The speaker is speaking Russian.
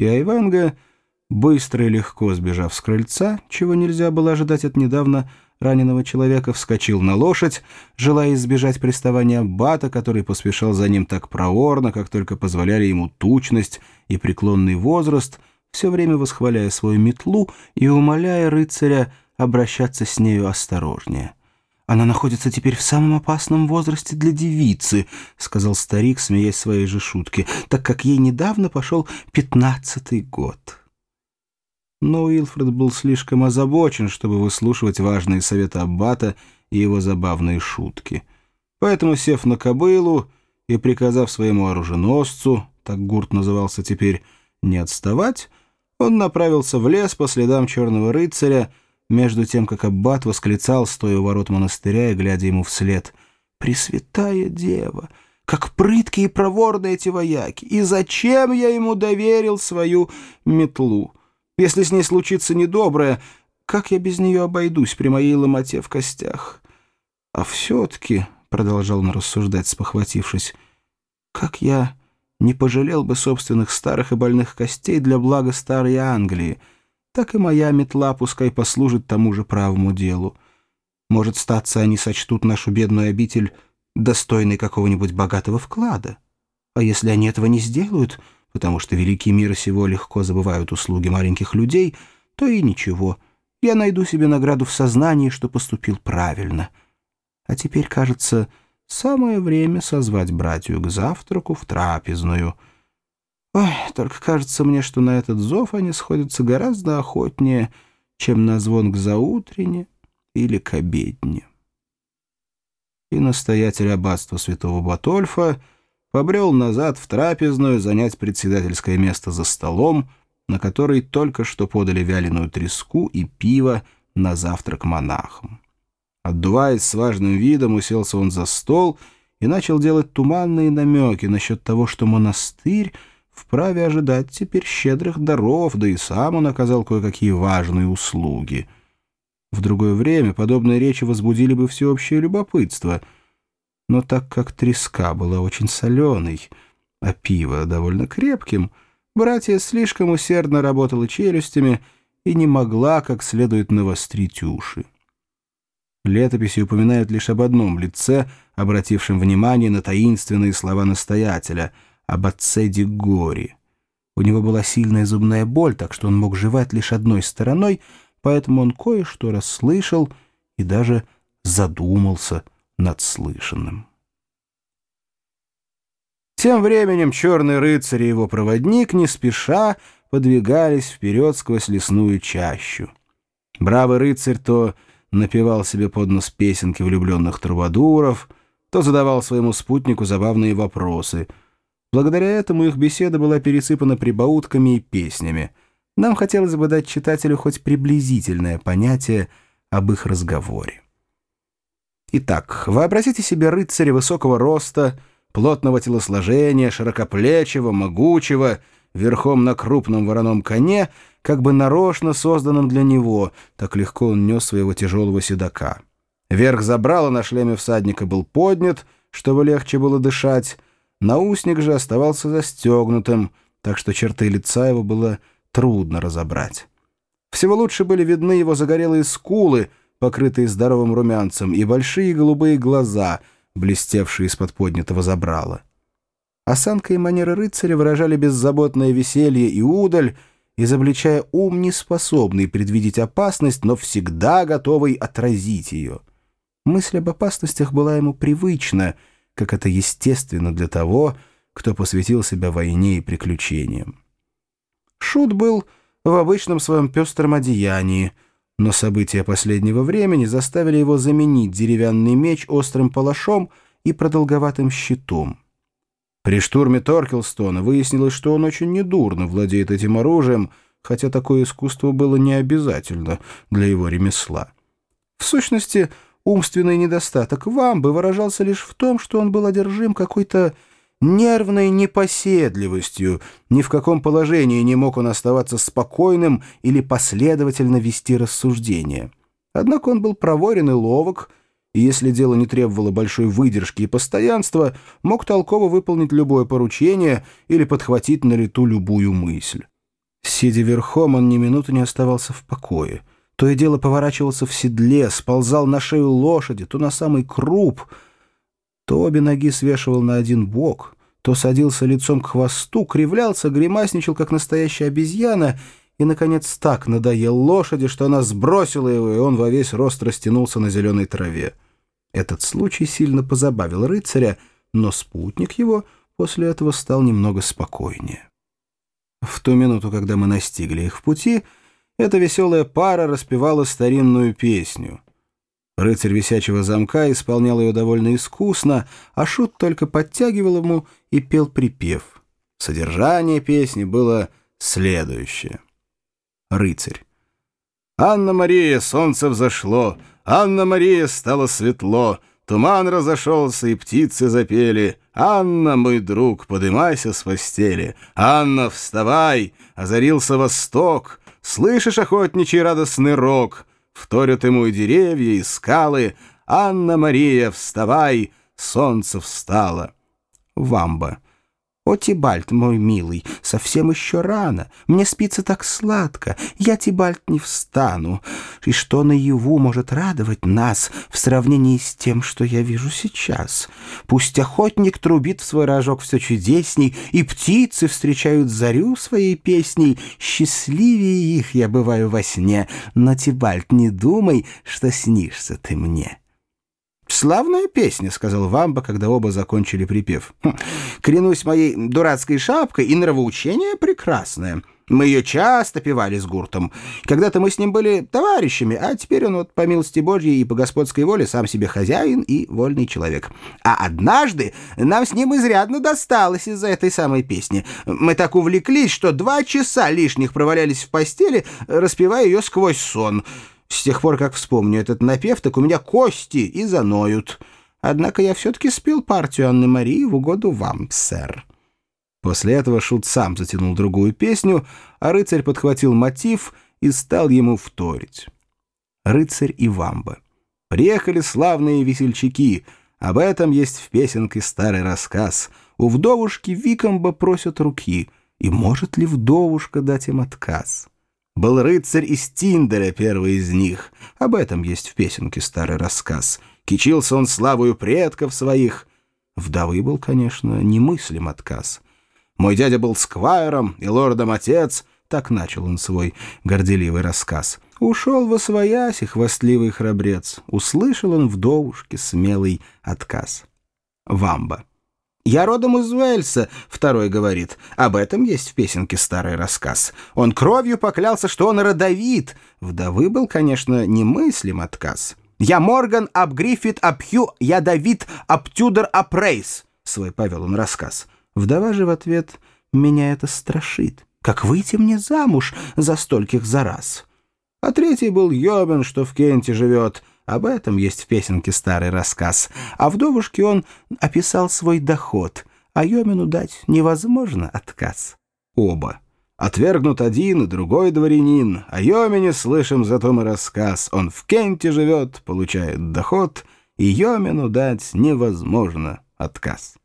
И Айвенга, быстро и легко сбежав с крыльца, чего нельзя было ожидать от недавно раненого человека, вскочил на лошадь, желая избежать приставания Бата, который поспешал за ним так проворно, как только позволяли ему тучность и преклонный возраст, все время восхваляя свою метлу и умоляя рыцаря обращаться с нею осторожнее. «Она находится теперь в самом опасном возрасте для девицы», — сказал старик, смеясь своей же шутки, «так как ей недавно пошел пятнадцатый год». Но Уилфред был слишком озабочен, чтобы выслушивать важные советы Аббата и его забавные шутки. Поэтому, сев на кобылу и приказав своему оруженосцу, так гурт назывался теперь, не отставать, он направился в лес по следам черного рыцаря, между тем, как Аббат восклицал, стоя у ворот монастыря и глядя ему вслед, «Пресвятая Дева! Как прыткие и проворны эти вояки! И зачем я ему доверил свою метлу?» Если с ней случится недоброе, как я без нее обойдусь при моей ломоте в костях? А все-таки, — продолжал он рассуждать, спохватившись, — как я не пожалел бы собственных старых и больных костей для блага старой Англии, так и моя метла пускай послужит тому же правому делу. Может, статься они сочтут нашу бедную обитель достойной какого-нибудь богатого вклада. А если они этого не сделают потому что великие мира сего легко забывают услуги маленьких людей, то и ничего. Я найду себе награду в сознании, что поступил правильно. А теперь, кажется, самое время созвать братью к завтраку в трапезную. Ой, только кажется мне, что на этот зов они сходятся гораздо охотнее, чем на звон к заутрене или к обедне. И настоятель аббатства святого Батольфа побрел назад в трапезную занять председательское место за столом, на который только что подали вяленую треску и пиво на завтрак монахам. Отдуваясь с важным видом, уселся он за стол и начал делать туманные намеки насчет того, что монастырь вправе ожидать теперь щедрых даров, да и сам он оказал кое-какие важные услуги. В другое время подобные речи возбудили бы всеобщее любопытство — но так как треска была очень соленой, а пиво довольно крепким, братья слишком усердно работала челюстями и не могла как следует навострить уши. Летописи упоминают лишь об одном лице, обратившем внимание на таинственные слова настоятеля, об отце Дигори. У него была сильная зубная боль, так что он мог жевать лишь одной стороной, поэтому он кое-что расслышал и даже задумался — над слышанным. Тем временем черный рыцарь и его проводник не спеша подвигались вперед сквозь лесную чащу. Бравый рыцарь то напевал себе под нос песенки влюбленных трубадуров, то задавал своему спутнику забавные вопросы. Благодаря этому их беседа была пересыпана прибаутками и песнями. Нам хотелось бы дать читателю хоть приблизительное понятие об их разговоре. Итак, вообразите себе рыцаря высокого роста, плотного телосложения, широкоплечего, могучего, верхом на крупном вороном коне, как бы нарочно созданном для него, так легко он нес своего тяжелого седока. Верх забрала на шлеме всадника был поднят, чтобы легче было дышать, наусник же оставался застегнутым, так что черты лица его было трудно разобрать. Всего лучше были видны его загорелые скулы — покрытые здоровым румянцем, и большие голубые глаза, блестевшие из-под поднятого забрала. Осанка и манера рыцаря выражали беззаботное веселье и удаль, изобличая ум, неспособный предвидеть опасность, но всегда готовый отразить ее. Мысль об опасностях была ему привычна, как это естественно для того, кто посвятил себя войне и приключениям. Шут был в обычном своем пестром одеянии — но события последнего времени заставили его заменить деревянный меч острым палашом и продолговатым щитом. При штурме Торкелстона выяснилось, что он очень недурно владеет этим оружием, хотя такое искусство было не обязательно для его ремесла. В сущности, умственный недостаток вамбы выражался лишь в том, что он был одержим какой-то нервной непоседливостью, ни в каком положении не мог он оставаться спокойным или последовательно вести рассуждения. Однако он был проворен и ловок, и если дело не требовало большой выдержки и постоянства, мог толково выполнить любое поручение или подхватить на лету любую мысль. Сидя верхом, он ни минуты не оставался в покое. То и дело поворачивался в седле, сползал на шею лошади, то на самый круп, то обе ноги свешивал на один бок, то садился лицом к хвосту, кривлялся, гримасничал, как настоящая обезьяна, и, наконец, так надоел лошади, что она сбросила его, и он во весь рост растянулся на зеленой траве. Этот случай сильно позабавил рыцаря, но спутник его после этого стал немного спокойнее. В ту минуту, когда мы настигли их в пути, эта веселая пара распевала старинную песню. Рыцарь висячего замка исполнял ее довольно искусно, а Шут только подтягивал ему и пел припев. Содержание песни было следующее. Рыцарь. «Анна-Мария, солнце взошло, Анна-Мария, стало светло, туман разошелся, и птицы запели. Анна, мой друг, подымайся с постели. Анна, вставай, озарился восток. Слышишь охотничий радостный рок? Вторят ему и деревья, и скалы. Анна-Мария, вставай, солнце встало. Вамба. «О, Тибальт, мой милый, совсем еще рано. Мне спится так сладко. Я, Тибальт, не встану. И что наяву может радовать нас в сравнении с тем, что я вижу сейчас? Пусть охотник трубит в свой рожок все чудесней, и птицы встречают зарю своей песней. Счастливее их я бываю во сне, но, Тибальт, не думай, что снишься ты мне». «Славная песня», — сказал Вамба, когда оба закончили припев. Хм, «Клянусь моей дурацкой шапкой, и нравоучение прекрасное. Мы ее часто певали с Гуртом. Когда-то мы с ним были товарищами, а теперь он вот по милости Божьей и по господской воле сам себе хозяин и вольный человек. А однажды нам с ним изрядно досталось из-за этой самой песни. Мы так увлеклись, что два часа лишних провалялись в постели, распевая ее сквозь сон». С тех пор, как вспомню этот напев, так у меня кости и заноют. Однако я все-таки спел партию Анны Марии в угоду вам, сэр». После этого Шут сам затянул другую песню, а рыцарь подхватил мотив и стал ему вторить. Рыцарь и вамба. Приехали славные весельчаки. Об этом есть в песенке старый рассказ. У вдовушки Викомба просят руки. И может ли вдовушка дать им отказ? Был рыцарь из Тиндера, первый из них. Об этом есть в песенке старый рассказ. Кичился он славою предков своих. Вдовы был, конечно, немыслим отказ. Мой дядя был сквайром и лордом отец, так начал он свой горделивый рассказ. Ушел во своясь и хвастливый храбрец. Услышал он вдовушке смелый отказ. Вамба. «Я родом из Уэльса», — второй говорит. Об этом есть в песенке старый рассказ. Он кровью поклялся, что он родовит. Вдовы был, конечно, немыслим отказ. «Я Морган, об Гриффит, об Хью, я Давид, об Тюдор, об Рейс», — свой повел он рассказ. Вдова же в ответ «Меня это страшит. Как выйти мне замуж за стольких за раз?» А третий был Йобен, что в Кенте живет — об этом есть в песенке старый рассказ. А вдовушке он описал свой доход, а Йомину дать невозможно отказ. Оба. Отвергнут один и другой дворянин. О Йомине слышим зато мы рассказ. Он в Кенте живет, получает доход, и Йомину дать невозможно отказ.